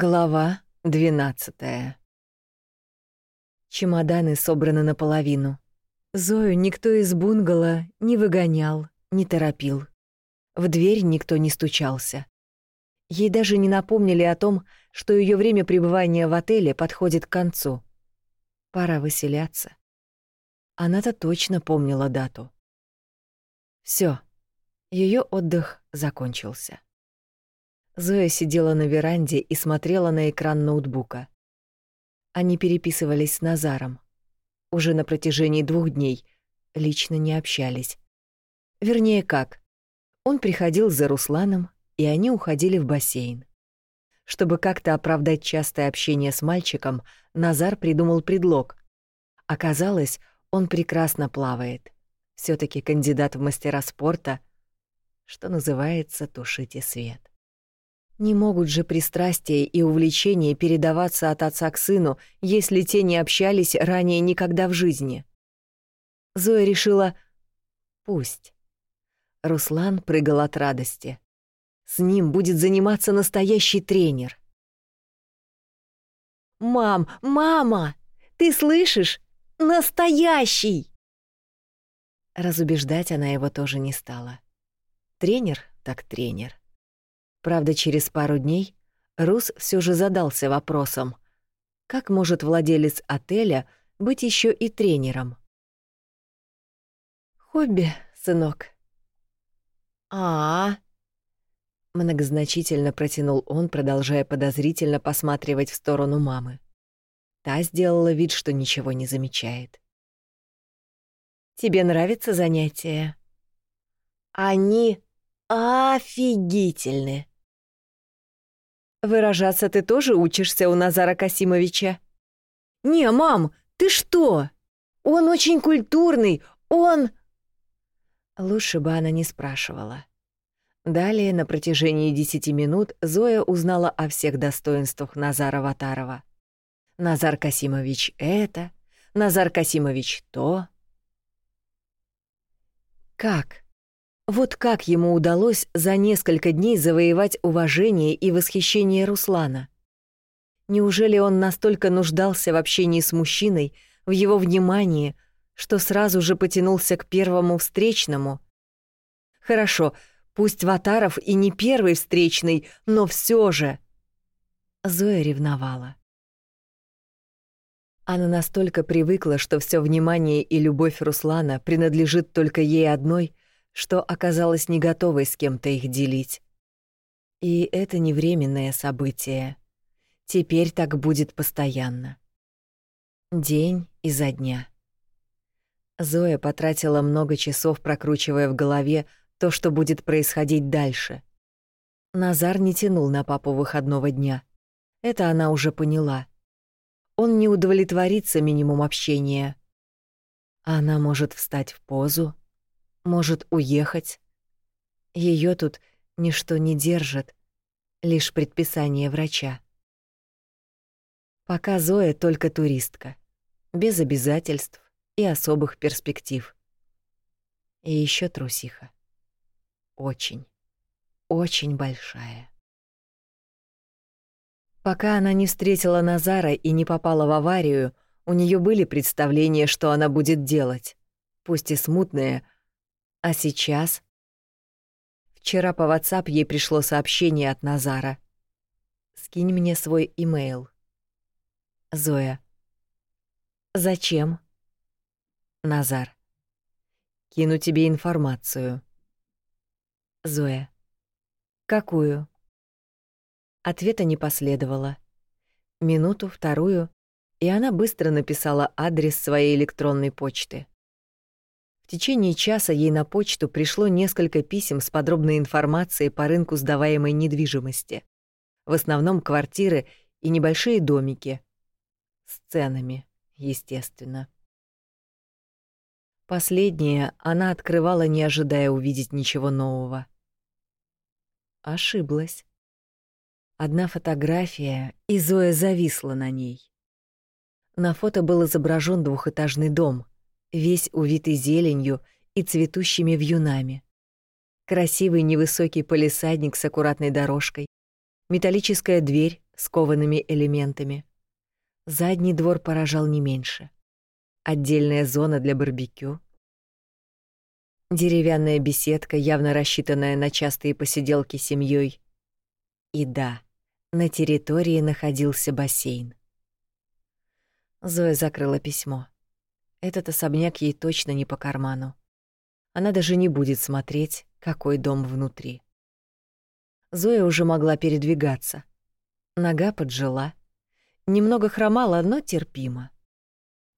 Глава 12. Чемоданы собраны наполовину. Зою никто из бунгало не выгонял, не торопил. В дверь никто не стучался. Ей даже не напомнили о том, что ее время пребывания в отеле подходит к концу. Пора выселяться. Она-то точно помнила дату. Все, ее отдых закончился. Зоя сидела на веранде и смотрела на экран ноутбука. Они переписывались с Назаром. Уже на протяжении двух дней лично не общались. Вернее, как? Он приходил за Русланом, и они уходили в бассейн. Чтобы как-то оправдать частое общение с мальчиком, Назар придумал предлог. Оказалось, он прекрасно плавает. все таки кандидат в мастера спорта, что называется, тушите свет. Не могут же пристрастия и увлечения передаваться от отца к сыну, если те не общались ранее никогда в жизни. Зоя решила «пусть». Руслан прыгал от радости. С ним будет заниматься настоящий тренер. «Мам, мама, ты слышишь? Настоящий!» Разубеждать она его тоже не стала. Тренер так тренер. Правда, через пару дней Рус все же задался вопросом, как может владелец отеля быть еще и тренером? «Хобби, сынок». «А-а-а», многозначительно протянул он, продолжая подозрительно посматривать в сторону мамы. Та сделала вид, что ничего не замечает. «Тебе нравится занятие?» «Они офигительны!» Выражаться ты тоже учишься у Назара Касимовича? Не, мам, ты что? Он очень культурный, он... Лучше бы она не спрашивала. Далее, на протяжении десяти минут, Зоя узнала о всех достоинствах Назара Ватарова. Назар Касимович это, Назар Касимович то. Как? Вот как ему удалось за несколько дней завоевать уважение и восхищение Руслана? Неужели он настолько нуждался в общении с мужчиной, в его внимании, что сразу же потянулся к первому встречному? Хорошо, пусть Ватаров и не первый встречный, но все же... Зоя ревновала. Она настолько привыкла, что все внимание и любовь Руслана принадлежит только ей одной — что оказалась не готовой с кем-то их делить. И это не временное событие. Теперь так будет постоянно. День изо дня. Зоя потратила много часов, прокручивая в голове то, что будет происходить дальше. Назар не тянул на папу выходного дня. Это она уже поняла. Он не удовлетворится минимум общения. Она может встать в позу, может уехать. Ее тут ничто не держит, лишь предписание врача. Пока Зоя только туристка, без обязательств и особых перспектив. И еще трусиха. Очень, очень большая. Пока она не встретила Назара и не попала в аварию, у нее были представления, что она будет делать, пусть и смутные, а сейчас? Вчера по WhatsApp ей пришло сообщение от Назара. Скинь мне свой имейл. Зоя. Зачем? Назар. Кину тебе информацию. Зоя. Какую? Ответа не последовало. Минуту, вторую, и она быстро написала адрес своей электронной почты. В течение часа ей на почту пришло несколько писем с подробной информацией по рынку сдаваемой недвижимости. В основном квартиры и небольшие домики. С ценами, естественно. Последнее она открывала, не ожидая увидеть ничего нового. Ошиблась. Одна фотография, и Зоя зависла на ней. На фото был изображен двухэтажный дом — весь увитый зеленью и цветущими вьюнами. Красивый невысокий полисадник с аккуратной дорожкой, металлическая дверь с коваными элементами. Задний двор поражал не меньше. Отдельная зона для барбекю. Деревянная беседка, явно рассчитанная на частые посиделки с семьей. И да, на территории находился бассейн. Зоя закрыла письмо. Этот особняк ей точно не по карману. Она даже не будет смотреть, какой дом внутри. Зоя уже могла передвигаться. Нога поджила. Немного хромала, но терпимо.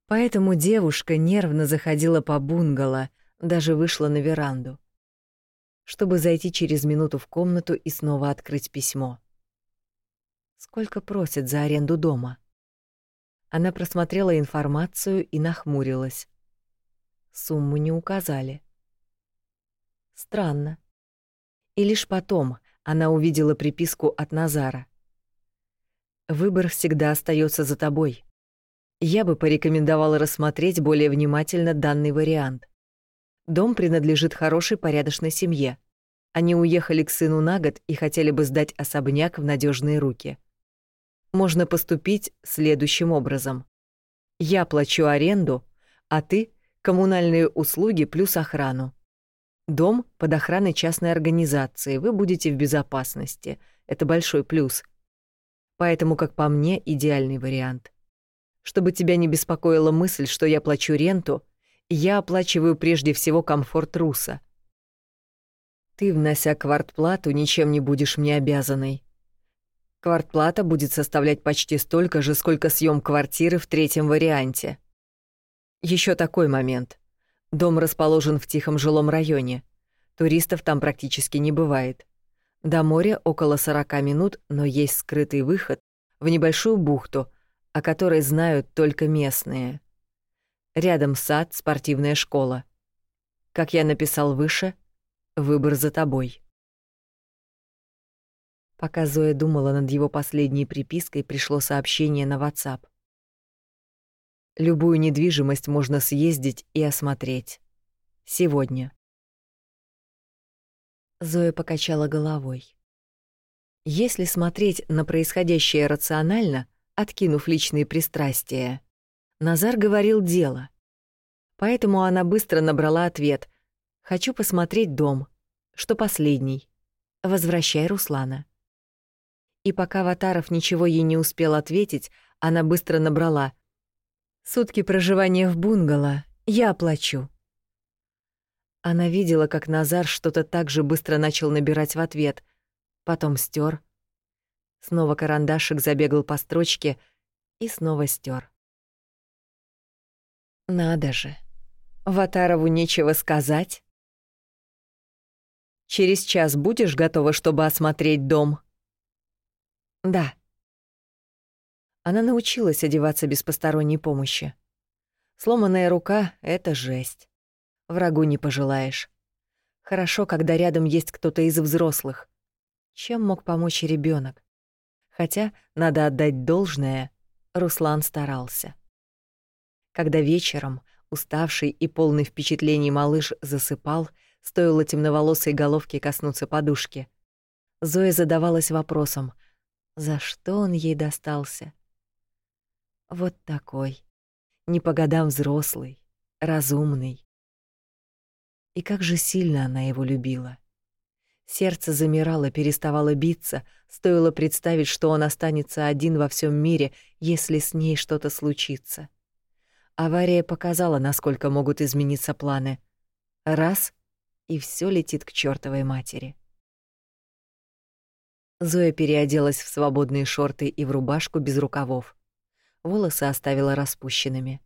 Поэтому девушка нервно заходила по бунгало, даже вышла на веранду, чтобы зайти через минуту в комнату и снова открыть письмо. Сколько просят за аренду дома? Она просмотрела информацию и нахмурилась. Сумму не указали. Странно. И лишь потом она увидела приписку от Назара. Выбор всегда остается за тобой. Я бы порекомендовала рассмотреть более внимательно данный вариант. Дом принадлежит хорошей порядочной семье. Они уехали к сыну на год и хотели бы сдать особняк в надежные руки можно поступить следующим образом. Я плачу аренду, а ты — коммунальные услуги плюс охрану. Дом под охраной частной организации, вы будете в безопасности. Это большой плюс. Поэтому, как по мне, идеальный вариант. Чтобы тебя не беспокоила мысль, что я плачу ренту, я оплачиваю прежде всего комфорт Руса. Ты, внося квартплату, ничем не будешь мне обязанной. Квартплата будет составлять почти столько же, сколько съем квартиры в третьем варианте. Еще такой момент. Дом расположен в тихом жилом районе. Туристов там практически не бывает. До моря около 40 минут, но есть скрытый выход в небольшую бухту, о которой знают только местные. Рядом сад, спортивная школа. Как я написал выше, выбор за тобой. Пока Зоя думала над его последней припиской, пришло сообщение на WhatsApp. Любую недвижимость можно съездить и осмотреть. Сегодня. Зоя покачала головой. Если смотреть на происходящее рационально, откинув личные пристрастия, Назар говорил дело. Поэтому она быстро набрала ответ «Хочу посмотреть дом». Что последний? «Возвращай Руслана». И пока Ватаров ничего ей не успел ответить, она быстро набрала. «Сутки проживания в бунгало. Я оплачу». Она видела, как Назар что-то так же быстро начал набирать в ответ. Потом стер. Снова карандашик забегал по строчке и снова стер. Надо же. Ватарову нечего сказать. Через час будешь готова, чтобы осмотреть дом? Да. Она научилась одеваться без посторонней помощи. Сломанная рука — это жесть. Врагу не пожелаешь. Хорошо, когда рядом есть кто-то из взрослых. Чем мог помочь ребенок? Хотя, надо отдать должное, Руслан старался. Когда вечером, уставший и полный впечатлений малыш засыпал, стоило темноволосой головке коснуться подушки. Зоя задавалась вопросом, за что он ей достался? Вот такой, не по годам взрослый, разумный. И как же сильно она его любила. Сердце замирало, переставало биться, стоило представить, что он останется один во всем мире, если с ней что-то случится. Авария показала, насколько могут измениться планы. Раз — и все летит к чертовой матери. Зоя переоделась в свободные шорты и в рубашку без рукавов. Волосы оставила распущенными.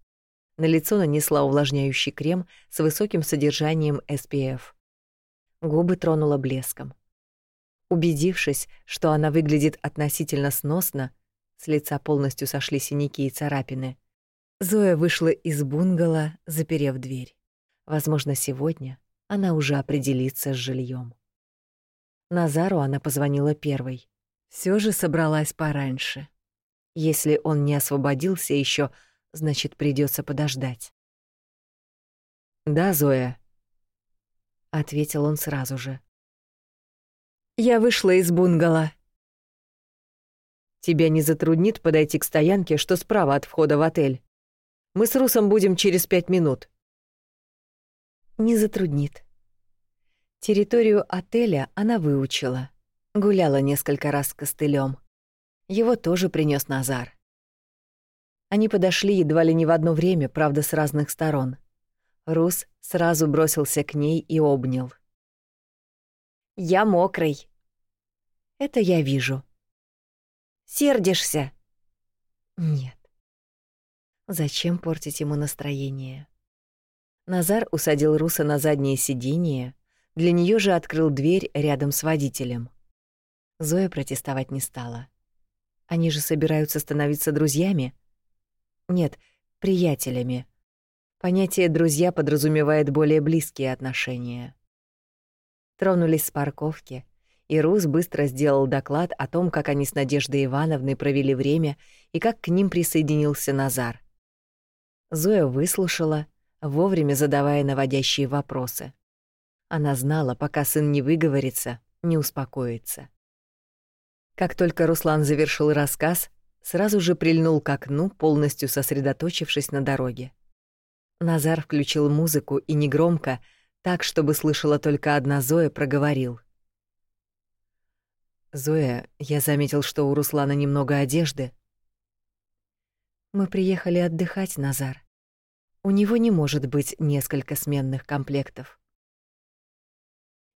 На лицо нанесла увлажняющий крем с высоким содержанием SPF. Губы тронула блеском. Убедившись, что она выглядит относительно сносно, с лица полностью сошли синяки и царапины, Зоя вышла из бунгало, заперев дверь. Возможно, сегодня она уже определится с жильем. Назару она позвонила первой. Все же собралась пораньше. Если он не освободился еще, значит, придется подождать. «Да, Зоя», — ответил он сразу же. «Я вышла из бунгало». Тебя не затруднит подойти к стоянке, что справа от входа в отель. Мы с Русом будем через пять минут. Не затруднит. Территорию отеля она выучила. Гуляла несколько раз с костылем. Его тоже принес Назар. Они подошли едва ли не в одно время, правда, с разных сторон. Рус сразу бросился к ней и обнял. «Я мокрый». «Это я вижу». «Сердишься?» «Нет». Зачем портить ему настроение? Назар усадил Руса на заднее сиденье, для нее же открыл дверь рядом с водителем. Зоя протестовать не стала. Они же собираются становиться друзьями? Нет, приятелями. Понятие «друзья» подразумевает более близкие отношения. Тронулись с парковки, и Рус быстро сделал доклад о том, как они с Надеждой Ивановной провели время и как к ним присоединился Назар. Зоя выслушала, вовремя задавая наводящие вопросы. Она знала, пока сын не выговорится, не успокоится. Как только Руслан завершил рассказ, сразу же прильнул к окну, полностью сосредоточившись на дороге. Назар включил музыку и негромко, так, чтобы слышала только одна Зоя, проговорил. «Зоя, я заметил, что у Руслана немного одежды». «Мы приехали отдыхать, Назар. У него не может быть несколько сменных комплектов».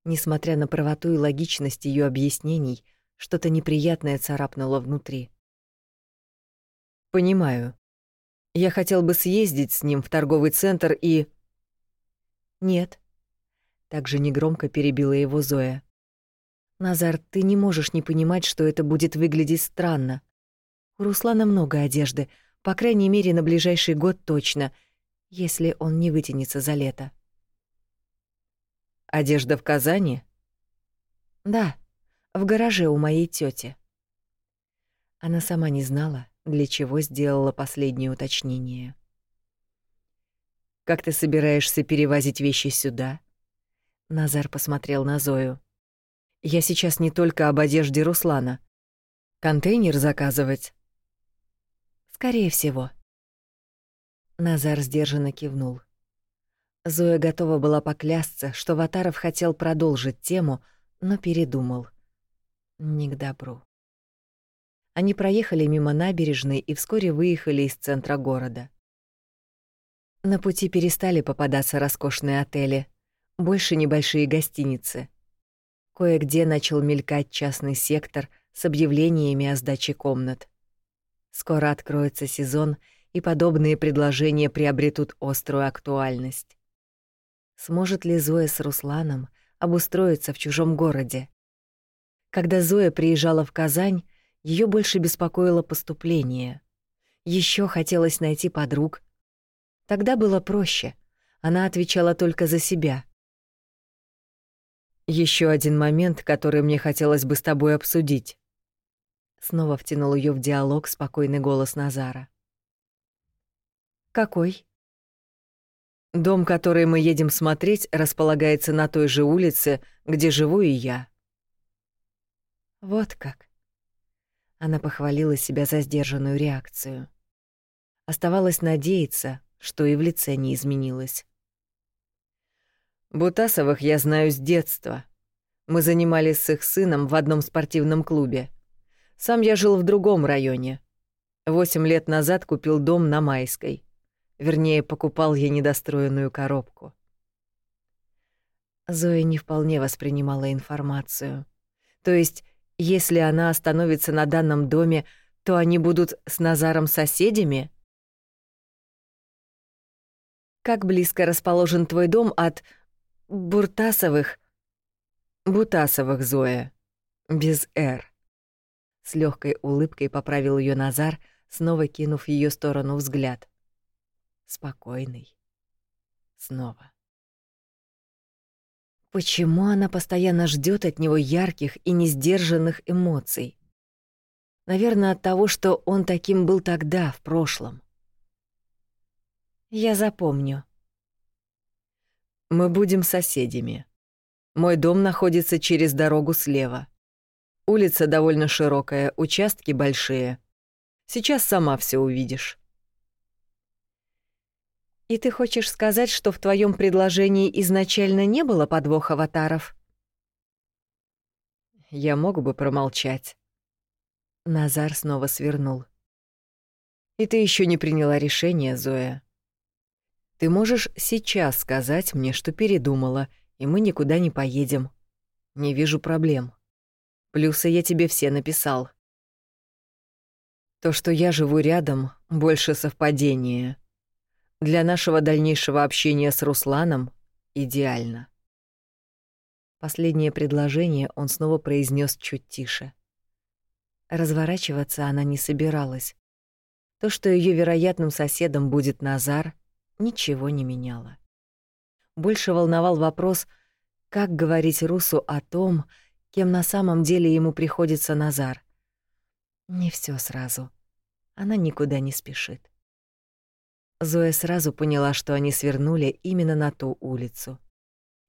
Несмотря на правоту и логичность ее объяснений, что-то неприятное царапнуло внутри. «Понимаю. Я хотел бы съездить с ним в торговый центр и...» «Нет». Также негромко перебила его Зоя. «Назар, ты не можешь не понимать, что это будет выглядеть странно. У Руслана много одежды, по крайней мере, на ближайший год точно, если он не вытянется за лето. Одежда в Казани? Да, в гараже у моей тети. Она сама не знала, для чего сделала последнее уточнение. Как ты собираешься перевозить вещи сюда? Назар посмотрел на Зою. Я сейчас не только об одежде Руслана. Контейнер заказывать? Скорее всего. Назар сдержанно кивнул. Зоя готова была поклясться, что Ватаров хотел продолжить тему, но передумал. Не к добру. Они проехали мимо набережной и вскоре выехали из центра города. На пути перестали попадаться роскошные отели, больше небольшие гостиницы. Кое-где начал мелькать частный сектор с объявлениями о сдаче комнат. Скоро откроется сезон, и подобные предложения приобретут острую актуальность. Сможет ли Зоя с Русланом обустроиться в чужом городе? Когда Зоя приезжала в Казань, ее больше беспокоило поступление. Еще хотелось найти подруг. Тогда было проще. Она отвечала только за себя. Еще один момент, который мне хотелось бы с тобой обсудить. Снова втянул ее в диалог спокойный голос Назара. Какой? Дом, который мы едем смотреть, располагается на той же улице, где живу и я. Вот как. Она похвалила себя за сдержанную реакцию. Оставалось надеяться, что и в лице не изменилось. Бутасовых я знаю с детства. Мы занимались с их сыном в одном спортивном клубе. Сам я жил в другом районе. Восемь лет назад купил дом на Майской. Вернее, покупал я недостроенную коробку. Зоя не вполне воспринимала информацию. То есть, если она остановится на данном доме, то они будут с Назаром соседями? Как близко расположен твой дом от Буртасовых? Бутасовых, Зоя. Без «Р». С легкой улыбкой поправил ее Назар, снова кинув в ее сторону взгляд спокойный. Снова. Почему она постоянно ждет от него ярких и несдержанных эмоций? Наверное, от того, что он таким был тогда, в прошлом. Я запомню. Мы будем соседями. Мой дом находится через дорогу слева. Улица довольно широкая, участки большие. Сейчас сама все увидишь. И ты хочешь сказать, что в твоем предложении изначально не было подвоха аватаров? Я мог бы промолчать. Назар снова свернул. И ты еще не приняла решение, Зоя. Ты можешь сейчас сказать мне, что передумала, и мы никуда не поедем. Не вижу проблем. Плюсы я тебе все написал. То, что я живу рядом, больше совпадение. Для нашего дальнейшего общения с Русланом идеально. Последнее предложение он снова произнес чуть тише. Разворачиваться она не собиралась. То, что ее вероятным соседом будет Назар, ничего не меняло. Больше волновал вопрос, как говорить Русу о том, кем на самом деле ему приходится Назар. Не все сразу. Она никуда не спешит. Зоя сразу поняла, что они свернули именно на ту улицу.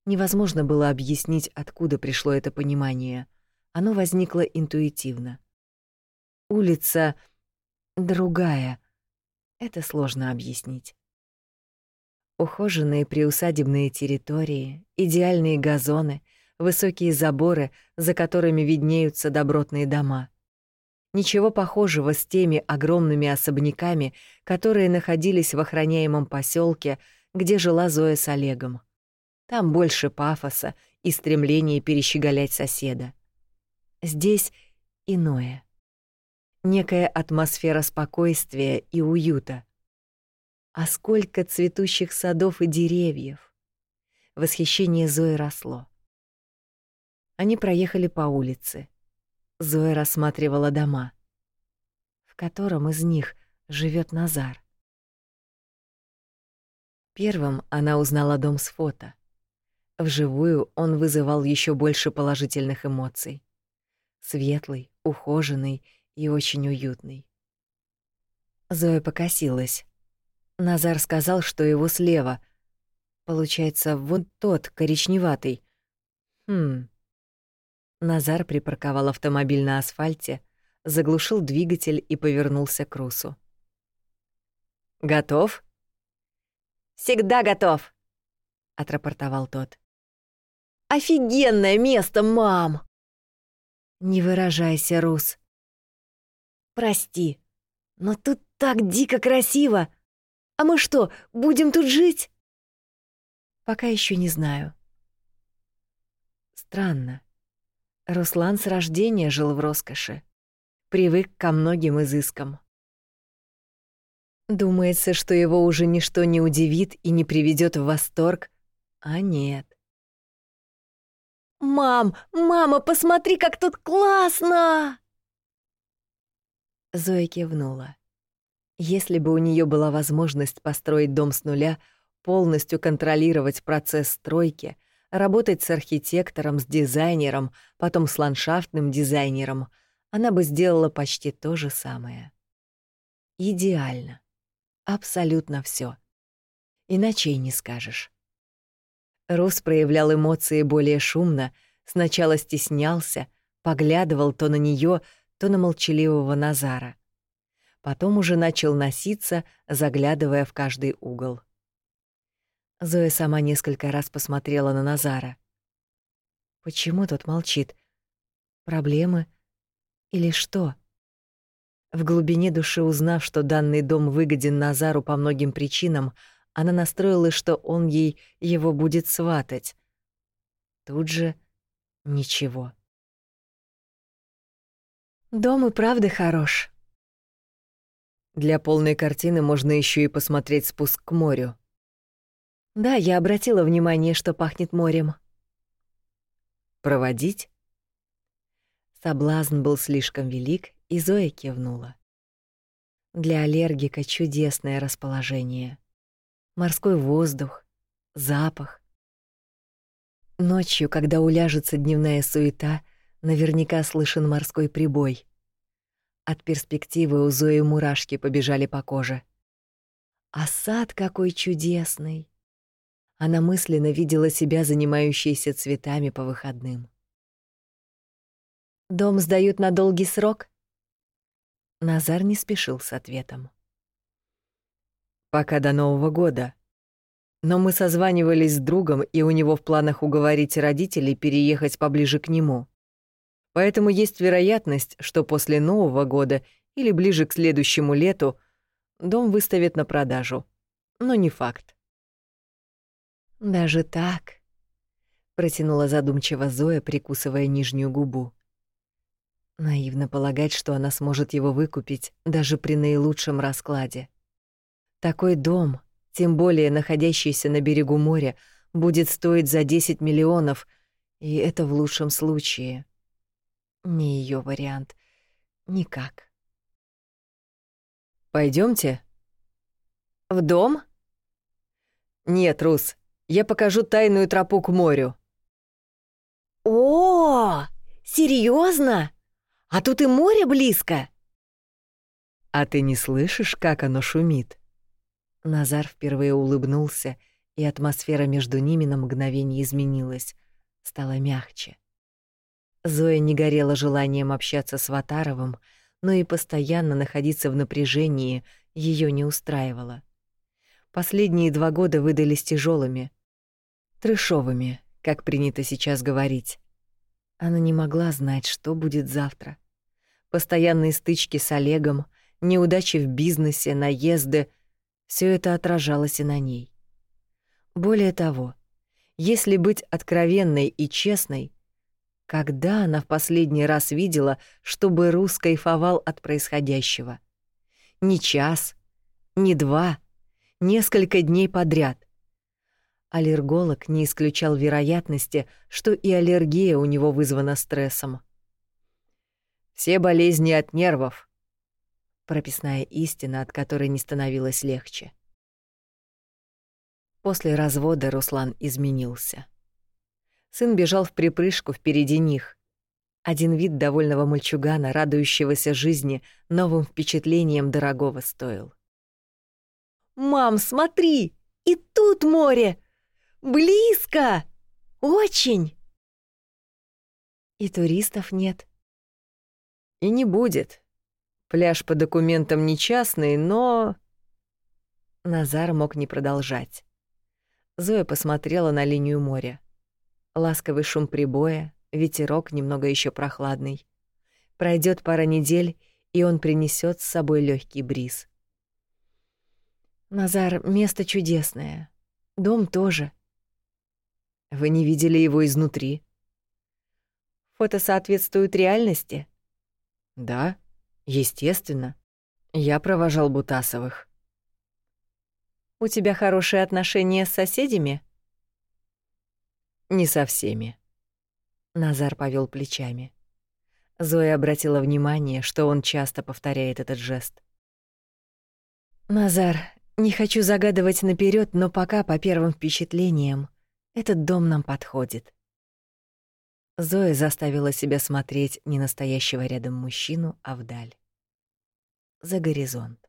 Невозможно было объяснить, откуда пришло это понимание. Оно возникло интуитивно. Улица другая. Это сложно объяснить. Ухоженные приусадебные территории, идеальные газоны, высокие заборы, за которыми виднеются добротные дома — Ничего похожего с теми огромными особняками, которые находились в охраняемом поселке, где жила Зоя с Олегом. Там больше пафоса и стремления перещеголять соседа. Здесь иное. Некая атмосфера спокойствия и уюта. А сколько цветущих садов и деревьев! Восхищение Зои росло. Они проехали по улице. Зоя рассматривала дома. В котором из них живет Назар? Первым она узнала дом с фото. Вживую он вызывал еще больше положительных эмоций. Светлый, ухоженный и очень уютный. Зоя покосилась. Назар сказал, что его слева. Получается, вот тот, коричневатый. Хм, Назар припарковал автомобиль на асфальте, заглушил двигатель и повернулся к Русу. «Готов?» «Всегда готов», — отрапортовал тот. «Офигенное место, мам!» «Не выражайся, Рус». «Прости, но тут так дико красиво. А мы что, будем тут жить?» «Пока еще не знаю». Странно. Руслан с рождения жил в роскоши, привык ко многим изыскам. Думается, что его уже ничто не удивит и не приведет в восторг, а нет. «Мам, мама, посмотри, как тут классно!» Зоя кивнула. Если бы у нее была возможность построить дом с нуля, полностью контролировать процесс стройки — работать с архитектором, с дизайнером, потом с ландшафтным дизайнером, она бы сделала почти то же самое. Идеально. Абсолютно все. Иначе и не скажешь. Рус проявлял эмоции более шумно, сначала стеснялся, поглядывал то на нее, то на молчаливого Назара. Потом уже начал носиться, заглядывая в каждый угол. Зоя сама несколько раз посмотрела на Назара. Почему тот молчит? Проблемы или что? В глубине души узнав, что данный дом выгоден Назару по многим причинам, она настроилась, что он ей его будет сватать. Тут же ничего. Дом и правда хорош. Для полной картины можно еще и посмотреть спуск к морю. Да, я обратила внимание, что пахнет морем. Проводить? Соблазн был слишком велик, и Зоя кивнула. Для аллергика чудесное расположение. Морской воздух, запах. Ночью, когда уляжется дневная суета, наверняка слышен морской прибой. От перспективы у Зои мурашки побежали по коже. А сад какой чудесный! Она мысленно видела себя занимающейся цветами по выходным. Дом сдают на долгий срок? Назар не спешил с ответом. Пока до Нового года. Но мы созванивались с другом, и у него в планах уговорить родителей переехать поближе к нему. Поэтому есть вероятность, что после Нового года или ближе к следующему лету дом выставят на продажу. Но не факт. «Даже так?» — протянула задумчиво Зоя, прикусывая нижнюю губу. Наивно полагать, что она сможет его выкупить даже при наилучшем раскладе. Такой дом, тем более находящийся на берегу моря, будет стоить за 10 миллионов, и это в лучшем случае. Не ее вариант. Никак. Пойдемте. В дом? Нет, Рус, я покажу тайную тропу к морю. О, серьезно? А тут и море близко. А ты не слышишь, как оно шумит? Назар впервые улыбнулся, и атмосфера между ними на мгновение изменилась, стала мягче. Зоя не горела желанием общаться с Ватаровым, но и постоянно находиться в напряжении ее не устраивало. Последние два года выдались тяжелыми, трешовыми, как принято сейчас говорить. Она не могла знать, что будет завтра. Постоянные стычки с Олегом, неудачи в бизнесе, наезды — все это отражалось и на ней. Более того, если быть откровенной и честной, когда она в последний раз видела, чтобы Рус кайфовал от происходящего? Не час, не два, несколько дней подряд. Аллерголог не исключал вероятности, что и аллергия у него вызвана стрессом. Все болезни от нервов. Прописная истина, от которой не становилось легче. После развода Руслан изменился. Сын бежал в припрыжку впереди них. Один вид довольного мальчугана, радующегося жизни, новым впечатлением дорогого стоил. «Мам, смотри! И тут море! Близко! Очень!» «И туристов нет», и не будет. Пляж по документам не частный, но... Назар мог не продолжать. Зоя посмотрела на линию моря. Ласковый шум прибоя, ветерок немного еще прохладный. Пройдет пара недель, и он принесет с собой легкий бриз. Назар, место чудесное. Дом тоже. Вы не видели его изнутри? Фото соответствует реальности? Да, естественно. Я провожал Бутасовых. У тебя хорошие отношения с соседями? Не со всеми. Назар повел плечами. Зоя обратила внимание, что он часто повторяет этот жест. Назар, не хочу загадывать наперед, но пока по первым впечатлениям этот дом нам подходит. Зоя заставила себя смотреть не настоящего рядом мужчину, а вдаль. За горизонт.